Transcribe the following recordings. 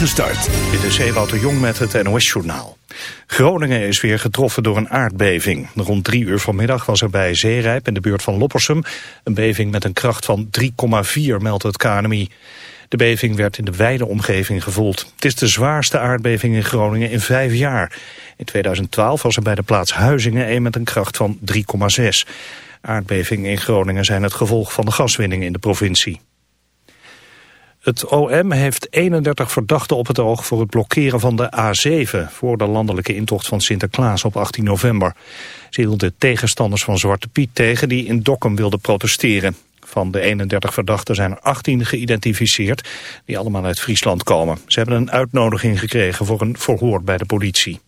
Gestart. Dit is Ewout Jong met het NOS-journaal. Groningen is weer getroffen door een aardbeving. Rond drie uur vanmiddag was er bij Zeerijp in de buurt van Loppersum... een beving met een kracht van 3,4, meldt het KNMI. De beving werd in de wijde omgeving gevoeld. Het is de zwaarste aardbeving in Groningen in vijf jaar. In 2012 was er bij de plaats Huizingen een met een kracht van 3,6. Aardbevingen in Groningen zijn het gevolg van de gaswinning in de provincie. Het OM heeft 31 verdachten op het oog voor het blokkeren van de A7... voor de landelijke intocht van Sinterklaas op 18 november. Ze hielden tegenstanders van Zwarte Piet tegen die in Dokkum wilden protesteren. Van de 31 verdachten zijn er 18 geïdentificeerd die allemaal uit Friesland komen. Ze hebben een uitnodiging gekregen voor een verhoor bij de politie.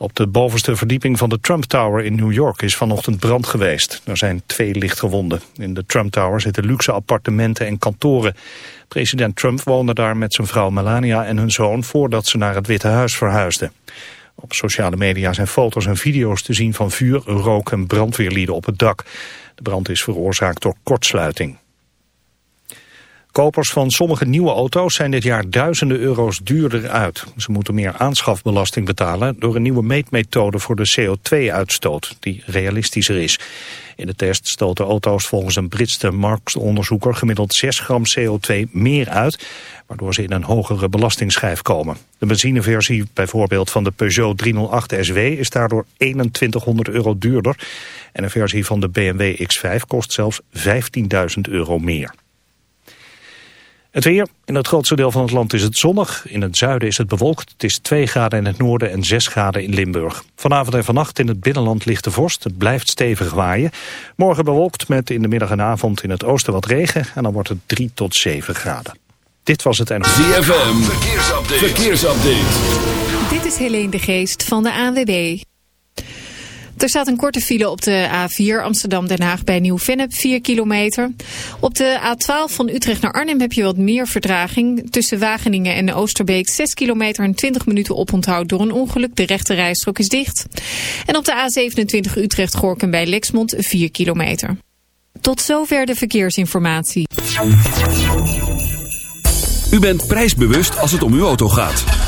Op de bovenste verdieping van de Trump Tower in New York is vanochtend brand geweest. Er zijn twee lichtgewonden. In de Trump Tower zitten luxe appartementen en kantoren. President Trump woonde daar met zijn vrouw Melania en hun zoon voordat ze naar het Witte Huis verhuisden. Op sociale media zijn foto's en video's te zien van vuur, rook en brandweerlieden op het dak. De brand is veroorzaakt door kortsluiting. Kopers van sommige nieuwe auto's zijn dit jaar duizenden euro's duurder uit. Ze moeten meer aanschafbelasting betalen door een nieuwe meetmethode voor de CO2-uitstoot, die realistischer is. In de test stoten auto's volgens een Britse marktonderzoeker gemiddeld 6 gram CO2 meer uit, waardoor ze in een hogere belastingsschijf komen. De benzineversie bijvoorbeeld van de Peugeot 308 SW is daardoor 2100 euro duurder en een versie van de BMW X5 kost zelfs 15.000 euro meer. Het weer. In het grootste deel van het land is het zonnig. In het zuiden is het bewolkt. Het is 2 graden in het noorden en 6 graden in Limburg. Vanavond en vannacht in het binnenland ligt de vorst. Het blijft stevig waaien. Morgen bewolkt met in de middag en avond in het oosten wat regen. En dan wordt het 3 tot 7 graden. Dit was het en... ZFM. Verkeersupdate. Verkeersupdate. Dit is Helene de Geest van de ANWB. Er staat een korte file op de A4 Amsterdam-Den Haag bij Nieuw-Vennep, 4 kilometer. Op de A12 van Utrecht naar Arnhem heb je wat meer vertraging. Tussen Wageningen en Oosterbeek 6 kilometer en 20 minuten oponthoud door een ongeluk. De rechte rijstrook is dicht. En op de A27 Utrecht-Gorkum bij Lexmond 4 kilometer. Tot zover de verkeersinformatie. U bent prijsbewust als het om uw auto gaat.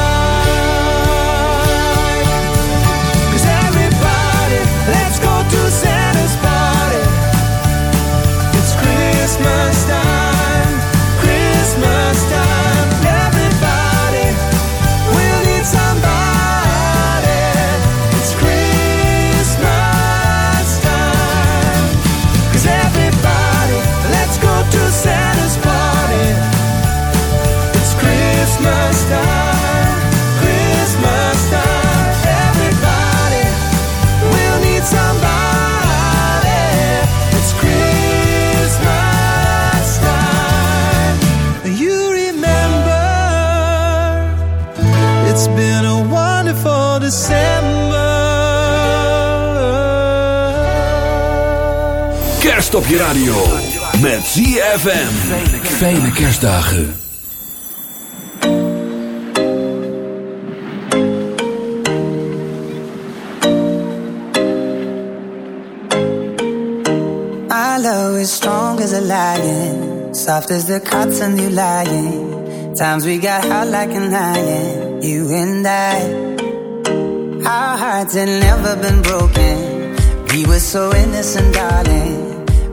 radio. Met ZFM. Fijne kerstdagen. Our love is strong as a lion. Soft as the cotton you lying. Times we got hot like an iron. You and I. Our hearts had never been broken. We were so innocent, darling.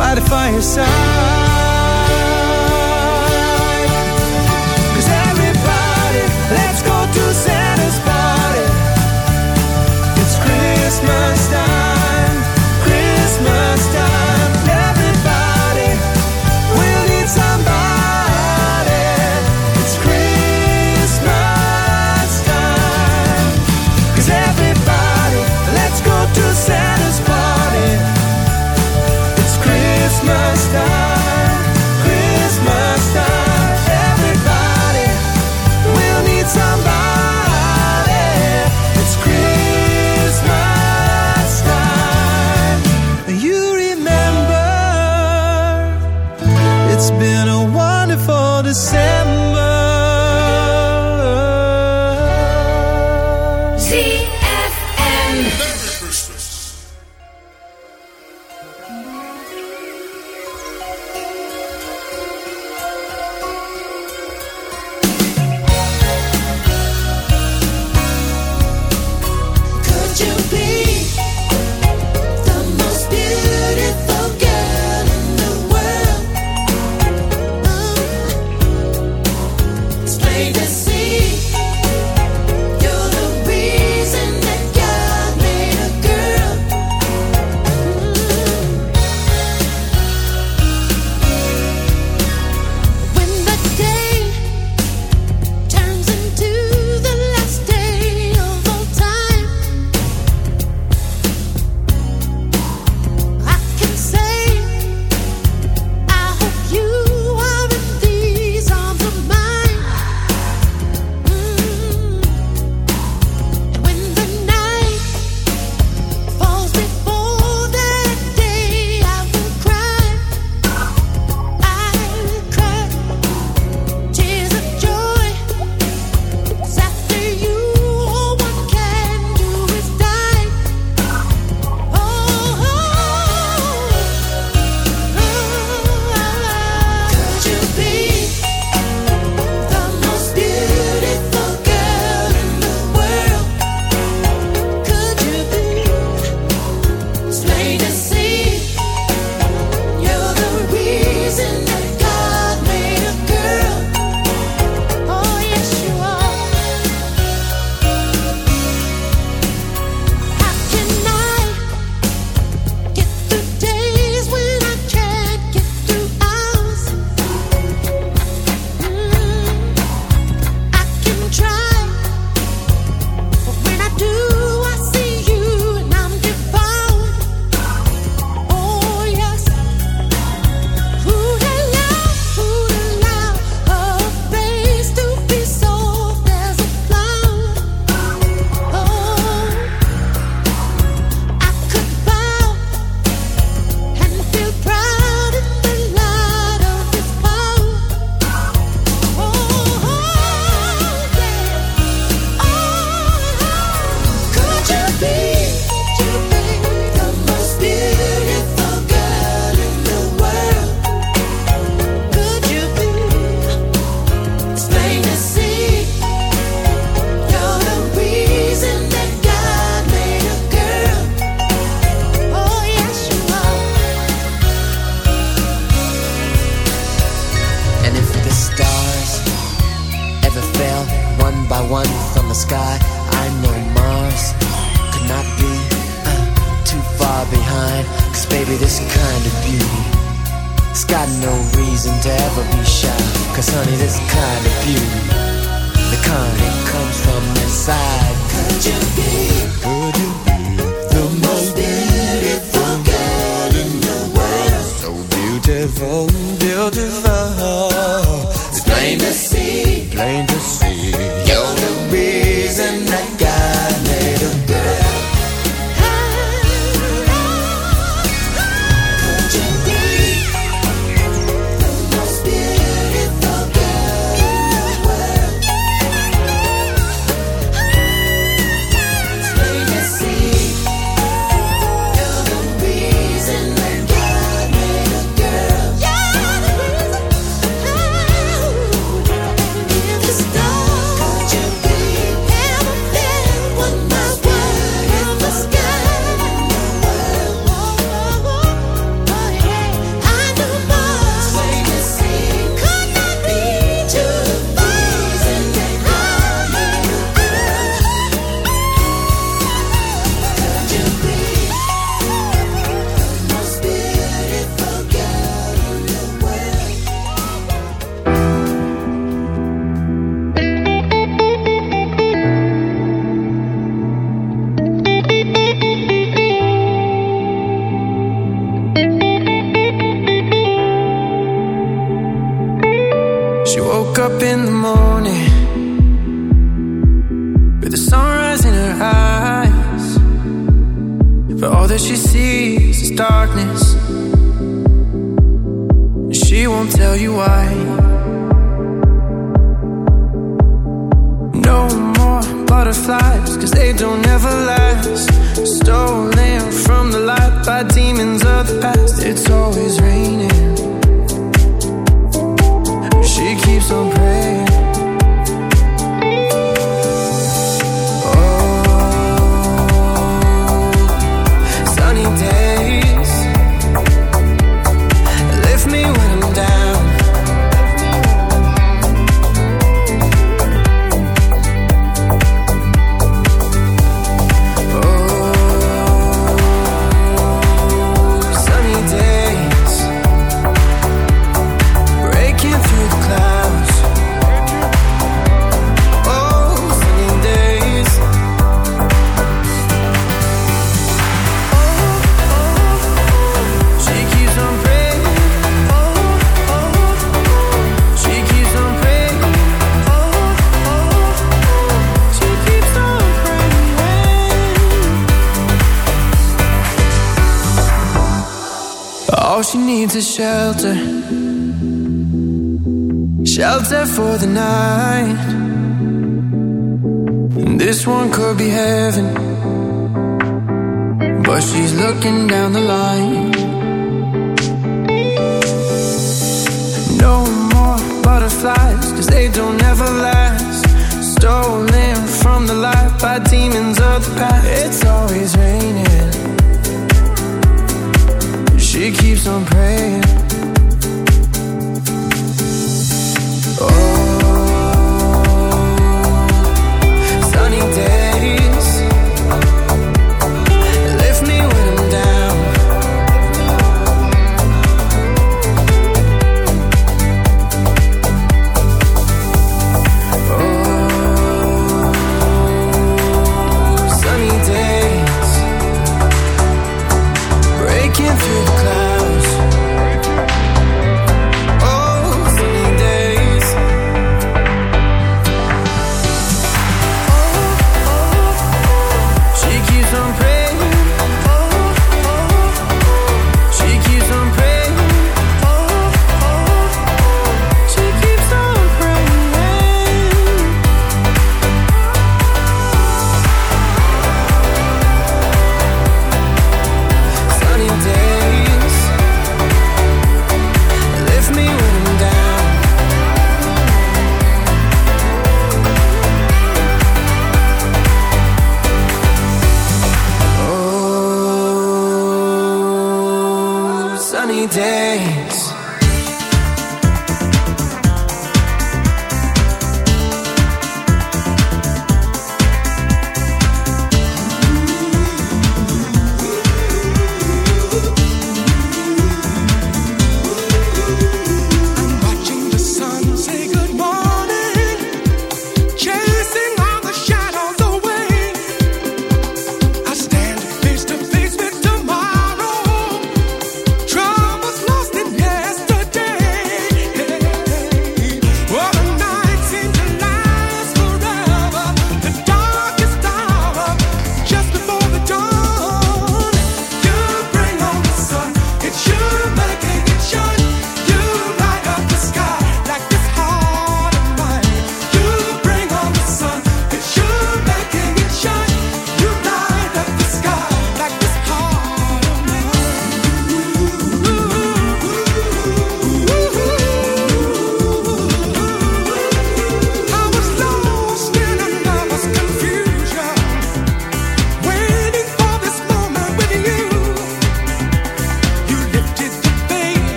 by the fireside.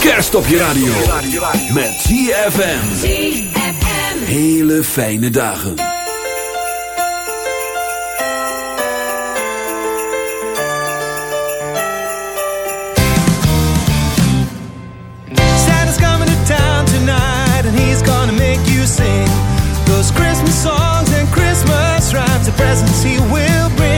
kerst op je radio. Met CFM Hele fijne dagen. Santa's coming to town tonight and he's gonna make you sing. Those Christmas songs and Christmas rhymes, the presents he will bring.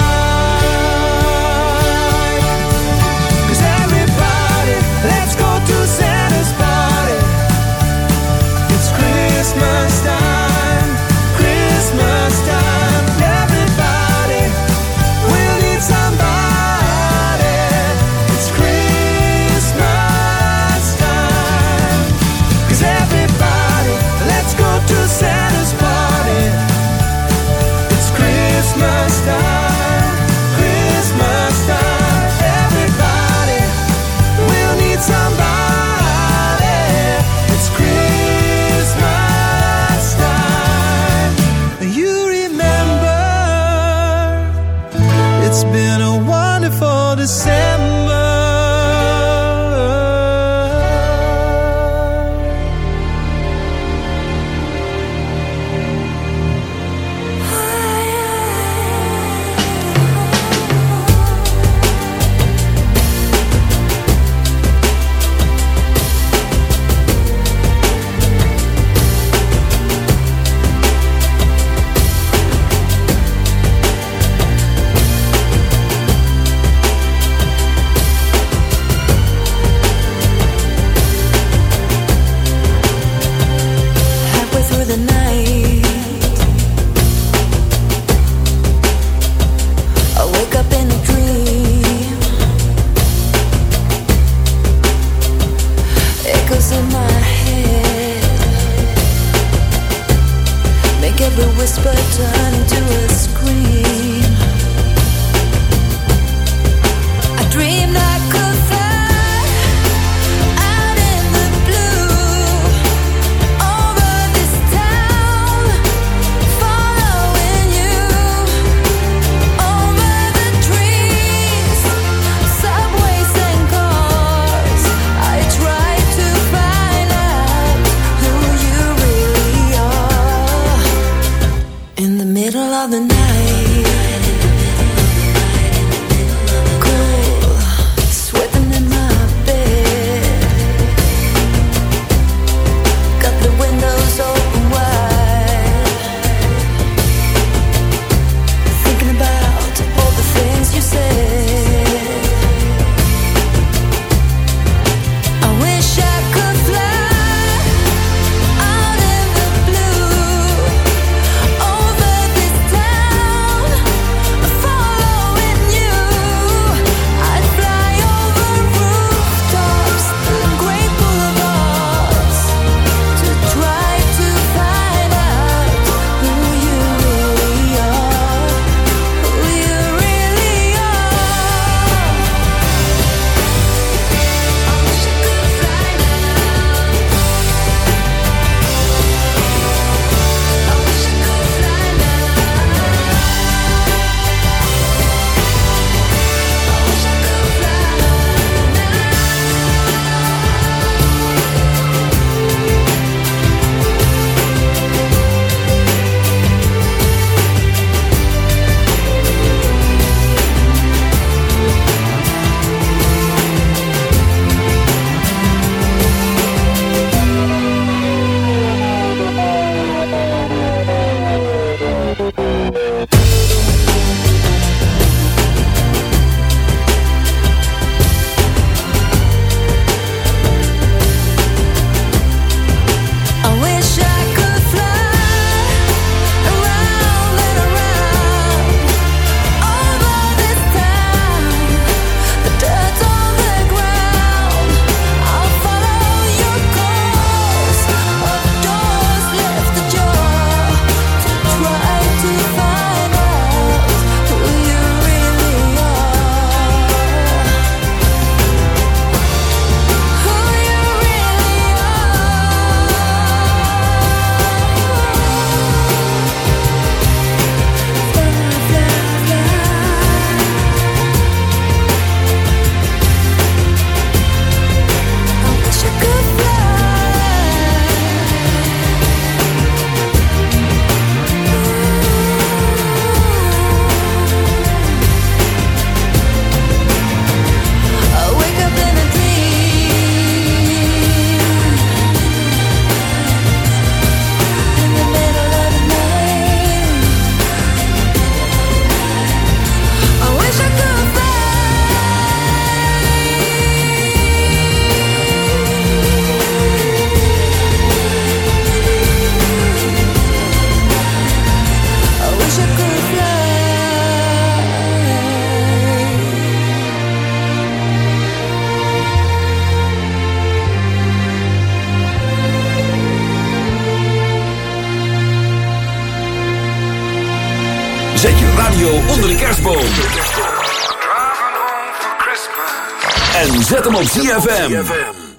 En zet hem op ZFM.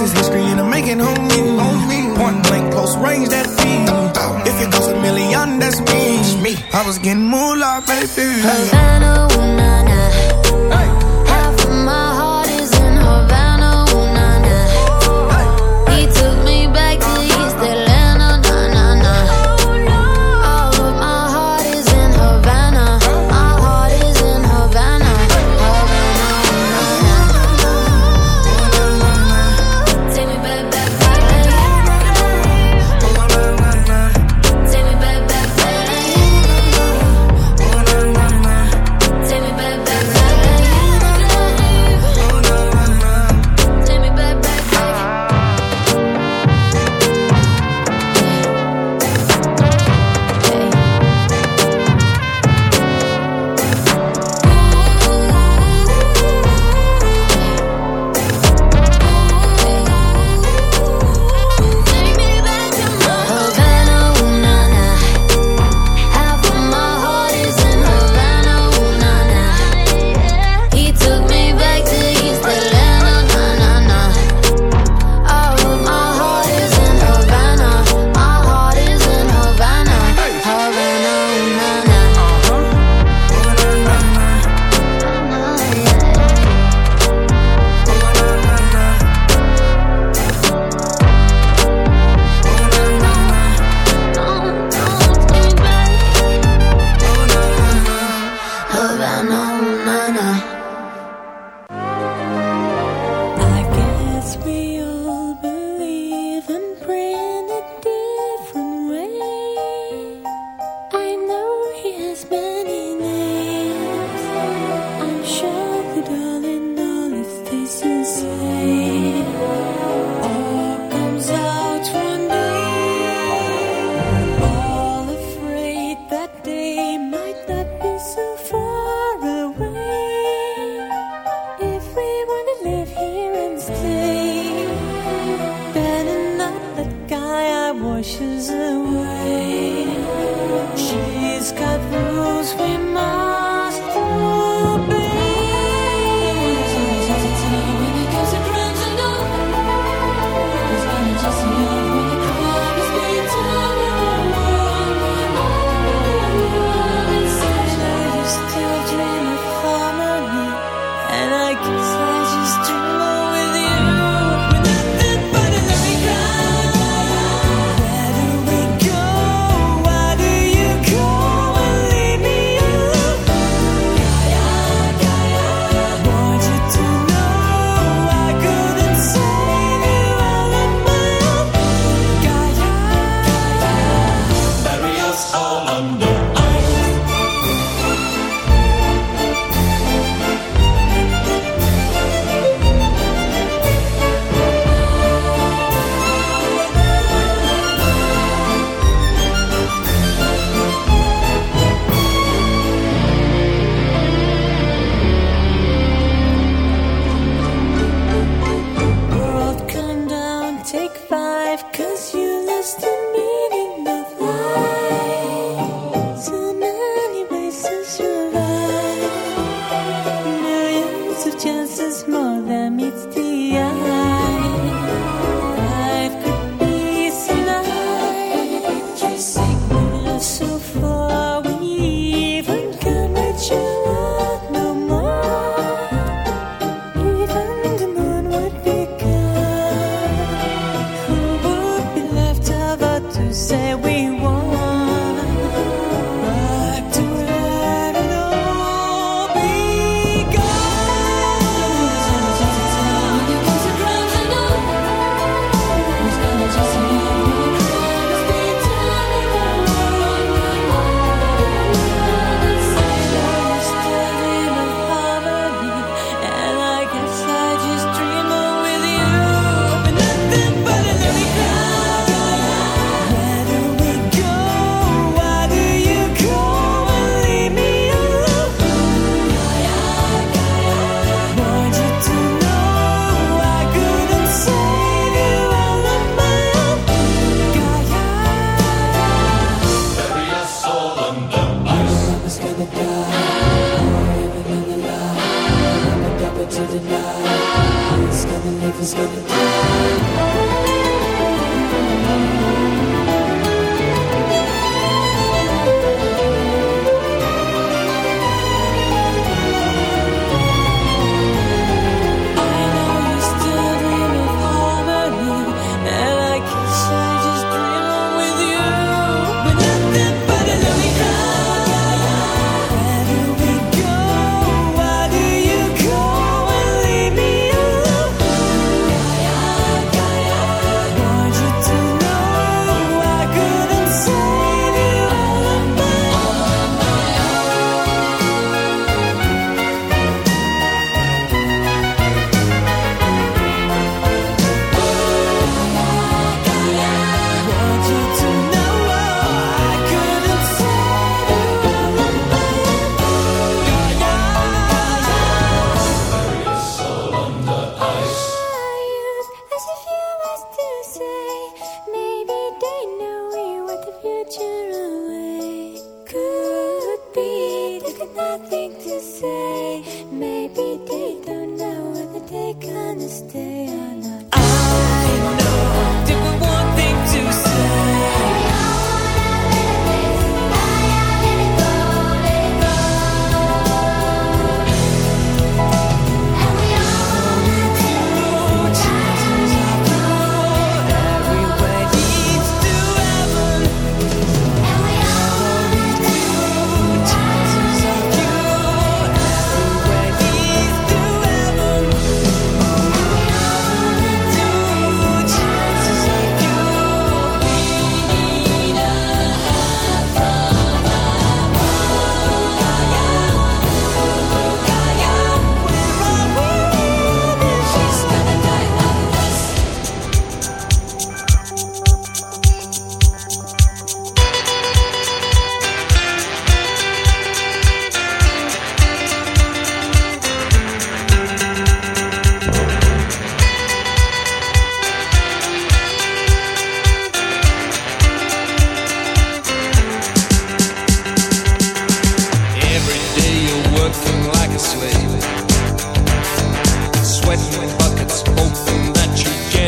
This is history and I'm making homie. homie. Point blank, close range, that feed. If it goes a million, that's me. I was getting more like baby. Havana, ooh, nah, nah.